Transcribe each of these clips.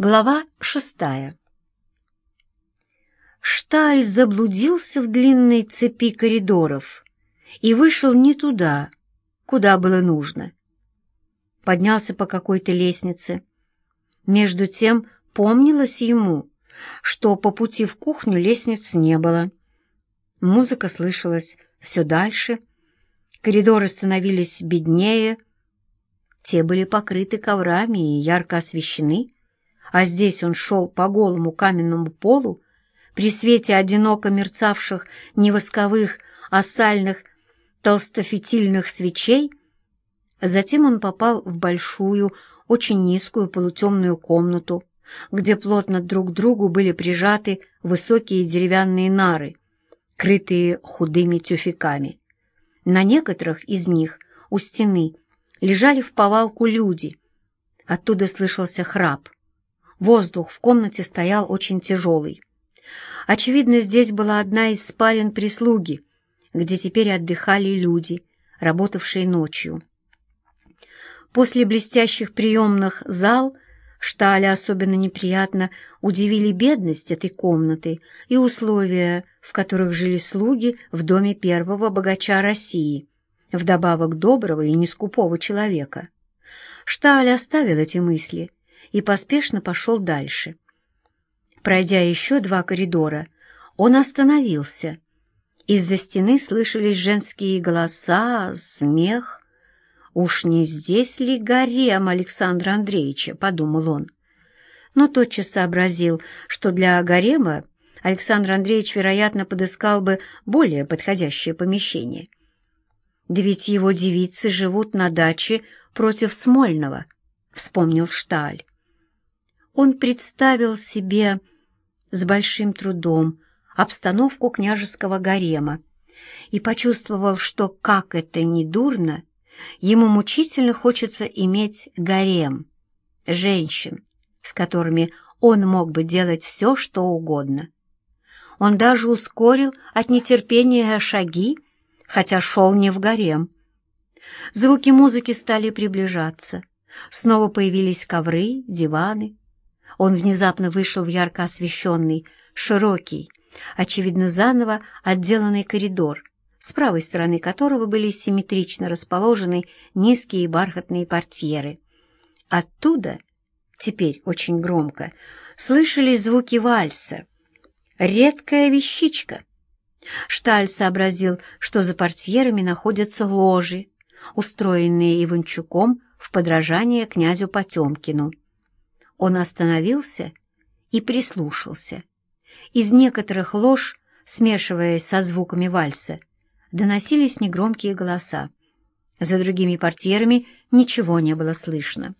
Глава шестая Шталь заблудился в длинной цепи коридоров и вышел не туда, куда было нужно. Поднялся по какой-то лестнице. Между тем помнилось ему, что по пути в кухню лестниц не было. Музыка слышалась все дальше, коридоры становились беднее, те были покрыты коврами и ярко освещены, а здесь он шел по голому каменному полу при свете одиноко мерцавших не восковых, а сальных толстофитильных свечей. Затем он попал в большую, очень низкую полутемную комнату, где плотно друг к другу были прижаты высокие деревянные нары, крытые худыми тюфяками. На некоторых из них у стены лежали в повалку люди. Оттуда слышался храп. Воздух в комнате стоял очень тяжелый. Очевидно, здесь была одна из спален прислуги, где теперь отдыхали люди, работавшие ночью. После блестящих приемных зал Шталя особенно неприятно удивили бедность этой комнаты и условия, в которых жили слуги в доме первого богача России, вдобавок доброго и нескупого человека. Шталь оставил эти мысли и поспешно пошел дальше. Пройдя еще два коридора, он остановился. Из-за стены слышались женские голоса, смех. «Уж не здесь ли гарем Александра Андреевича?» — подумал он. Но тотчас сообразил, что для гарема Александр Андреевич, вероятно, подыскал бы более подходящее помещение. Да ведь его девицы живут на даче против Смольного, — вспомнил Шталь он представил себе с большим трудом обстановку княжеского гарема и почувствовал, что, как это ни дурно, ему мучительно хочется иметь гарем, женщин, с которыми он мог бы делать все, что угодно. Он даже ускорил от нетерпения шаги, хотя шел не в гарем. Звуки музыки стали приближаться. Снова появились ковры, диваны, он внезапно вышел в ярко освещенный, широкий, очевидно заново отделанный коридор, с правой стороны которого были симметрично расположены низкие бархатные портьеры. Оттуда, теперь очень громко, слышались звуки вальса. Редкая вещичка. Шталь сообразил, что за портьерами находятся ложи, устроенные Иванчуком в подражание князю Потемкину. Он остановился и прислушался. Из некоторых лож, смешиваясь со звуками вальса, доносились негромкие голоса. За другими портьерами ничего не было слышно.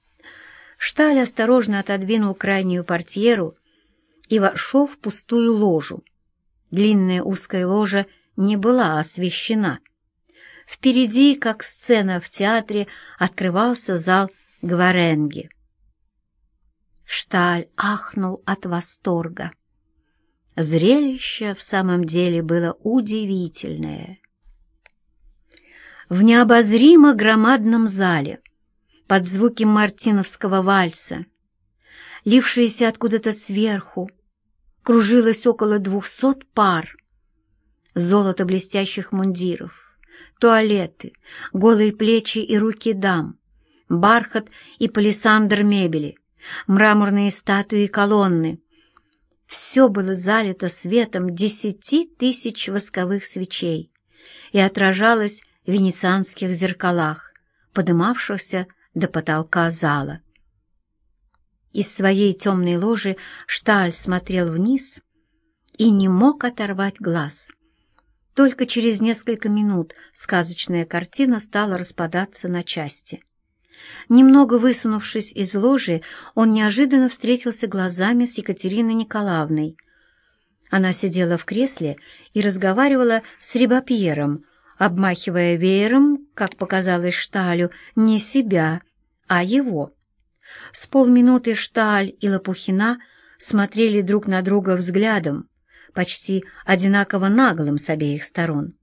Шталь осторожно отодвинул крайнюю портьеру и вошел в пустую ложу. Длинная узкая ложа не была освещена. Впереди, как сцена в театре, открывался зал Гваренги. Шталь ахнул от восторга. Зрелище в самом деле было удивительное. В необозримо громадном зале, под звуки мартиновского вальса, лившиеся откуда-то сверху, кружилось около двухсот пар. Золото блестящих мундиров, туалеты, голые плечи и руки дам, бархат и палисандр мебели — мраморные статуи и колонны. Все было залито светом десяти тысяч восковых свечей и отражалось в венецианских зеркалах, подымавшихся до потолка зала. Из своей темной ложи Шталь смотрел вниз и не мог оторвать глаз. Только через несколько минут сказочная картина стала распадаться на части. Немного высунувшись из ложи, он неожиданно встретился глазами с Екатериной Николаевной. Она сидела в кресле и разговаривала с Рибапьером, обмахивая веером, как показалось Шталю, не себя, а его. С полминуты Шталь и Лопухина смотрели друг на друга взглядом, почти одинаково наглым с обеих сторон.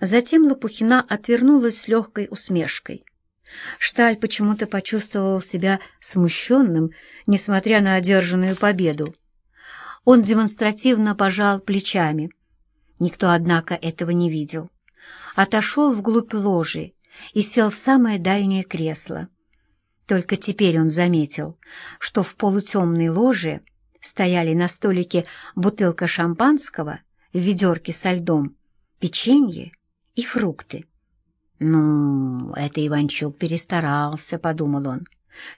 Затем Лопухина отвернулась с легкой усмешкой. Шталь почему-то почувствовал себя смущенным, несмотря на одержанную победу. Он демонстративно пожал плечами. Никто, однако, этого не видел. Отошел вглубь ложи и сел в самое дальнее кресло. Только теперь он заметил, что в полутемной ложе стояли на столике бутылка шампанского в ведерке со льдом, печенье и фрукты. «Ну, это Иванчук перестарался», — подумал он.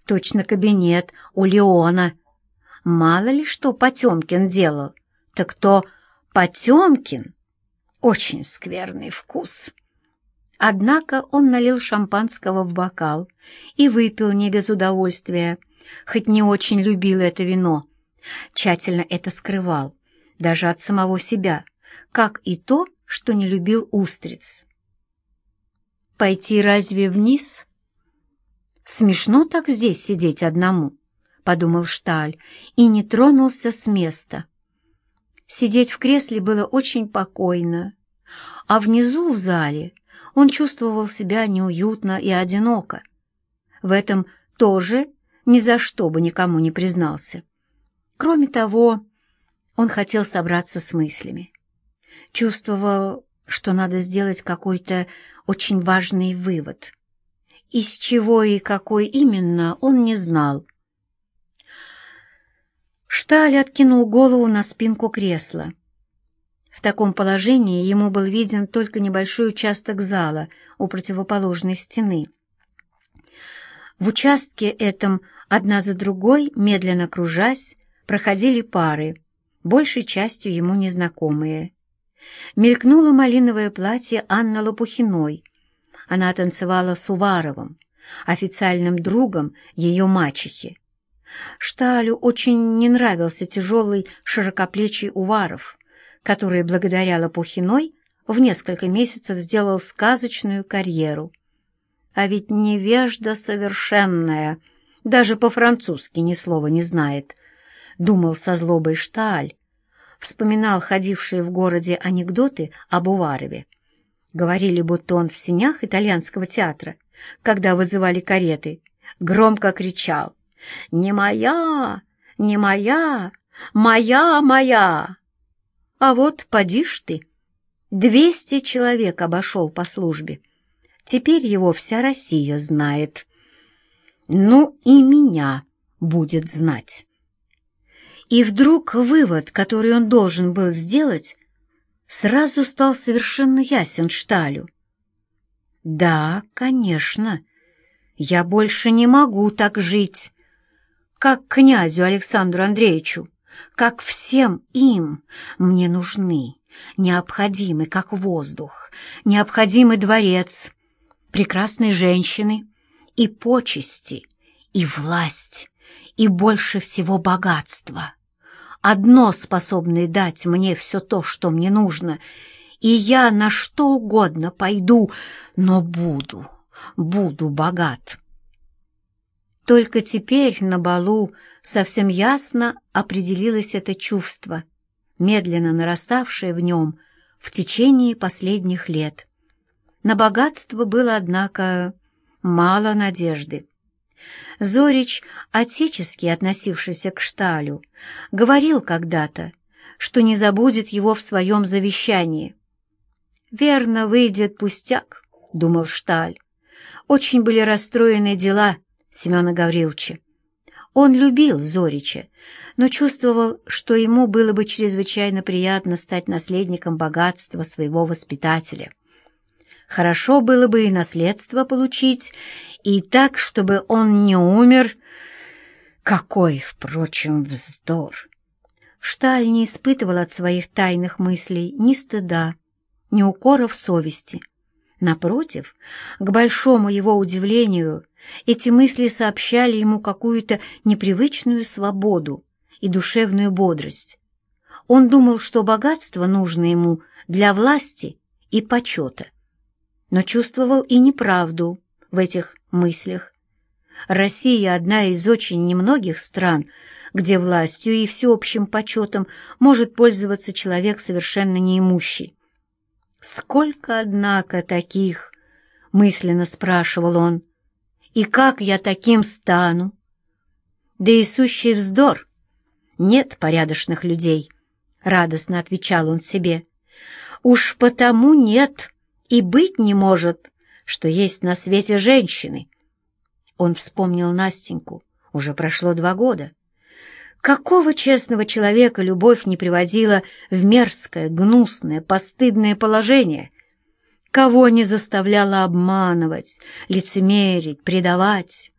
«Точно кабинет у Леона. Мало ли что Потемкин делал. Так то Потемкин — очень скверный вкус». Однако он налил шампанского в бокал и выпил не без удовольствия, хоть не очень любил это вино. Тщательно это скрывал, даже от самого себя, как и то, что не любил устриц. Пойти разве вниз? Смешно так здесь сидеть одному, — подумал Шталь, и не тронулся с места. Сидеть в кресле было очень покойно, а внизу в зале он чувствовал себя неуютно и одиноко. В этом тоже ни за что бы никому не признался. Кроме того, он хотел собраться с мыслями. Чувствовал, что надо сделать какой-то очень важный вывод. Из чего и какой именно, он не знал. Шталь откинул голову на спинку кресла. В таком положении ему был виден только небольшой участок зала у противоположной стены. В участке этом одна за другой, медленно кружась, проходили пары, большей частью ему незнакомые. Мелькнуло малиновое платье Анны Лопухиной. Она танцевала с Уваровым, официальным другом ее мачехи. Шталю очень не нравился тяжелый широкоплечий Уваров, который благодаря Лопухиной в несколько месяцев сделал сказочную карьеру. А ведь невежда совершенная, даже по-французски ни слова не знает, думал со злобой Шталь, вспоминал ходившие в городе анекдоты об Уварове. Говорили, будто он в синях итальянского театра, когда вызывали кареты, громко кричал «Не моя! Не моя! Моя, моя!» А вот поди ж ты, двести человек обошел по службе. Теперь его вся Россия знает. Ну и меня будет знать. И вдруг вывод, который он должен был сделать, сразу стал совершенно ясен Шталю. «Да, конечно, я больше не могу так жить, как князю Александру Андреевичу, как всем им мне нужны, необходимы, как воздух, необходимый дворец, прекрасные женщины и почести, и власть, и больше всего богатства» одно способное дать мне все то, что мне нужно, и я на что угодно пойду, но буду, буду богат. Только теперь на балу совсем ясно определилось это чувство, медленно нараставшее в нем в течение последних лет. На богатство было, однако, мало надежды. Зорич, отечески относившийся к Шталю, говорил когда-то, что не забудет его в своем завещании. «Верно, выйдет пустяк», — думал Шталь. Очень были расстроены дела Семена Гавриловича. Он любил Зорича, но чувствовал, что ему было бы чрезвычайно приятно стать наследником богатства своего воспитателя. Хорошо было бы и наследство получить, и так, чтобы он не умер. Какой, впрочем, вздор! Шталь не испытывал от своих тайных мыслей ни стыда, ни укоров совести. Напротив, к большому его удивлению, эти мысли сообщали ему какую-то непривычную свободу и душевную бодрость. Он думал, что богатство нужно ему для власти и почета — но чувствовал и неправду в этих мыслях. Россия — одна из очень немногих стран, где властью и всеобщим почетом может пользоваться человек совершенно неимущий. «Сколько, однако, таких?» — мысленно спрашивал он. И как я таким стану? Да и сущий вздор. Нет порядочных людей, — радостно отвечал он себе. Уж потому нет и быть не может, что есть на свете женщины. Он вспомнил Настеньку. Уже прошло два года. Какого честного человека любовь не приводила в мерзкое, гнусное, постыдное положение? Кого не заставляла обманывать, лицемерить, предавать?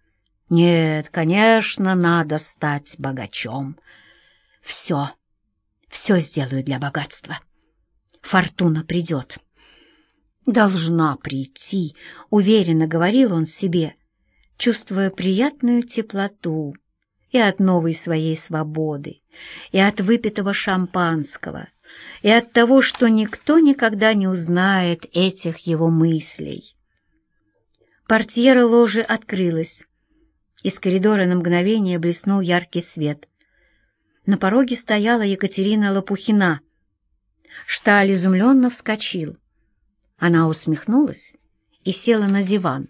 Нет, конечно, надо стать богачом. Все, все сделаю для богатства. Фортуна придет. Должна прийти, уверенно говорил он себе, чувствуя приятную теплоту и от новой своей свободы, и от выпитого шампанского, и от того, что никто никогда не узнает этих его мыслей. Портьера ложи открылась. Из коридора на мгновение блеснул яркий свет. На пороге стояла Екатерина Лопухина. Шталь изумленно вскочил. Она усмехнулась и села на диван.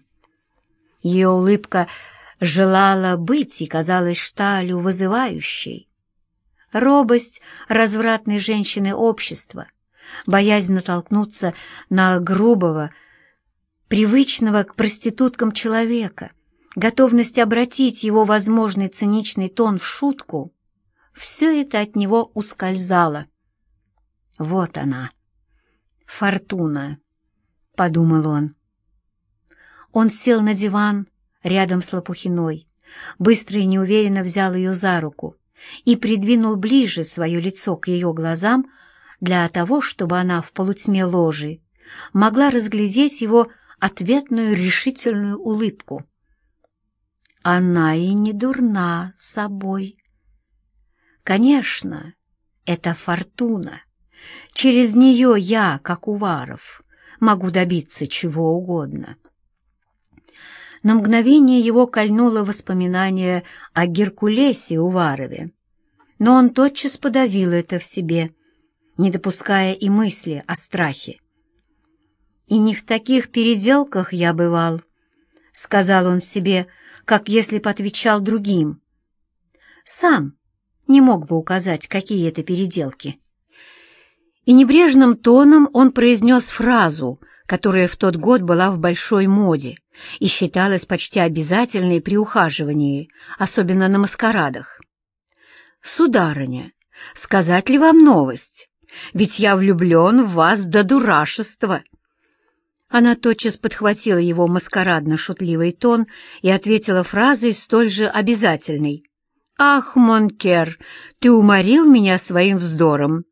Ее улыбка желала быть и казалась Шталю вызывающей. Робость развратной женщины общества, боязнь натолкнуться на грубого, привычного к проституткам человека, готовность обратить его возможный циничный тон в шутку — все это от него ускользало. Вот она, фортуна, — подумал он. Он сел на диван рядом с Лопухиной, быстро и неуверенно взял ее за руку и придвинул ближе свое лицо к ее глазам для того, чтобы она в полутьме ложи могла разглядеть его ответную решительную улыбку. Она и не дурна собой. Конечно, это фортуна. Через нее я, как Уваров, могу добиться чего угодно. На мгновение его кольнуло воспоминание о Геркулесе Уварове, но он тотчас подавил это в себе, не допуская и мысли о страхе. «И не в таких переделках я бывал», — сказал он себе, как если бы отвечал другим. Сам не мог бы указать, какие это переделки. И небрежным тоном он произнес фразу, которая в тот год была в большой моде и считалась почти обязательной при ухаживании, особенно на маскарадах. «Сударыня, сказать ли вам новость? Ведь я влюблен в вас до дурашества!» Она тотчас подхватила его маскарадно-шутливый тон и ответила фразой столь же обязательной. «Ах, Монкер, ты уморил меня своим вздором!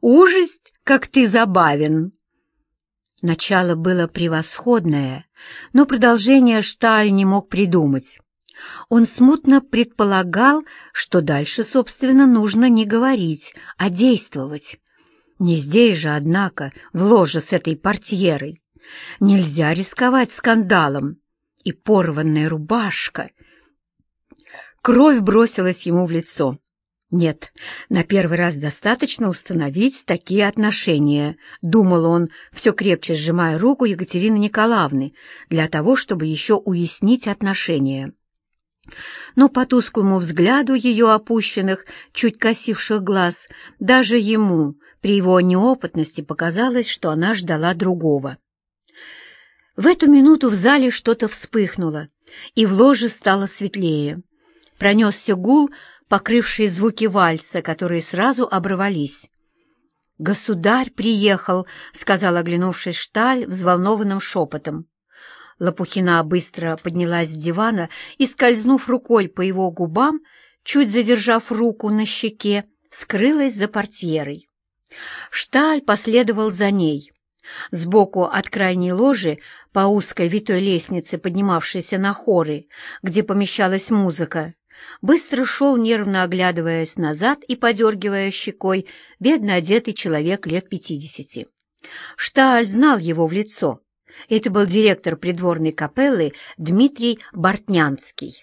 Ужасть, как ты забавен!» Начало было превосходное, но продолжение Шталь не мог придумать. Он смутно предполагал, что дальше, собственно, нужно не говорить, а действовать. Не здесь же, однако, в ложе с этой портьерой. Нельзя рисковать скандалом. И порванная рубашка. Кровь бросилась ему в лицо. «Нет, на первый раз достаточно установить такие отношения», — думал он, все крепче сжимая руку Екатерины Николаевны, для того, чтобы еще уяснить отношения. Но по тусклому взгляду ее опущенных, чуть косивших глаз, даже ему, при его неопытности, показалось, что она ждала другого. В эту минуту в зале что-то вспыхнуло, и в ложе стало светлее. Пронесся гул, покрывший звуки вальса, которые сразу оборвались. «Государь приехал», — сказал, оглянувшись Шталь взволнованным шепотом. Лопухина быстро поднялась с дивана и, скользнув рукой по его губам, чуть задержав руку на щеке, скрылась за портьерой. Шталь последовал за ней. Сбоку от крайней ложи, по узкой витой лестнице, поднимавшейся на хоры, где помещалась музыка, быстро шел, нервно оглядываясь назад и подергивая щекой, бедно одетый человек лет пятидесяти. Шталь знал его в лицо. Это был директор придворной капеллы Дмитрий Бортнянский.